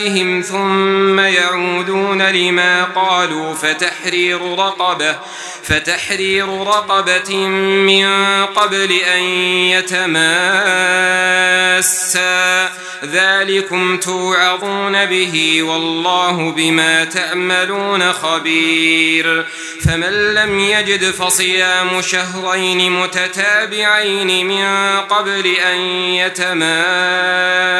عليهم ثم يعودون لما قالوا فتحرير رقبة فتحرير رقبة من قبل أن يتماسا. ذلكم توعظون به والله بما تأملون خبير. فمن لم يجد فصيام شهرين متتابعين من قبل أن يتماسا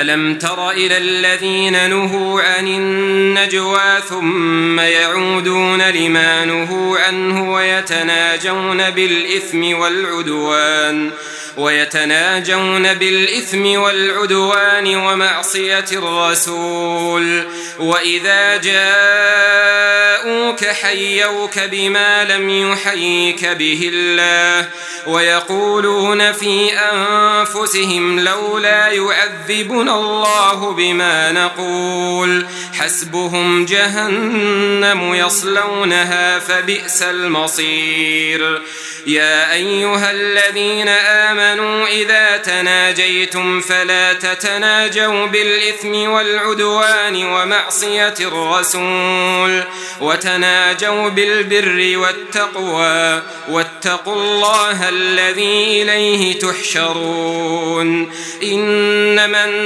ألم تر إلى الذين نهوا عن النجوى ثم يعودون لما نهوا عنه ويتناجون بالإثم والعدوان ويتناجون بالإثم والعدوان ومعصية الرسول وإذا جاءوك حيوك بما لم يحييك به الله ويقولون في أنفسهم لولا يعذبون يحسبنا الله بما نقول حسبهم جهنم يصلونها فبئس المصير يا أيها الذين آمنوا إذا تناجيتم فلا تتناجوا بالإثم والعدوان ومعصية الرسول وتناجوا بالبر والتقوى واتقوا الله الذي إليه تحشرون إن من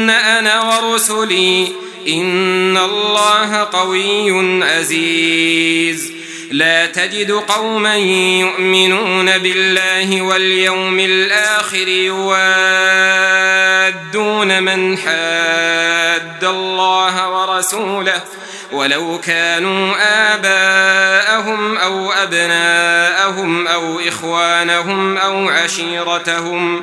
ان أنا ورسلي ان الله قوي عزيز. لا تجد قوما يؤمنون بالله واليوم الآخر يوادون من حاد الله ورسوله ولو كانوا آباءهم أو أبناءهم أو إخوانهم أو عشيرتهم أو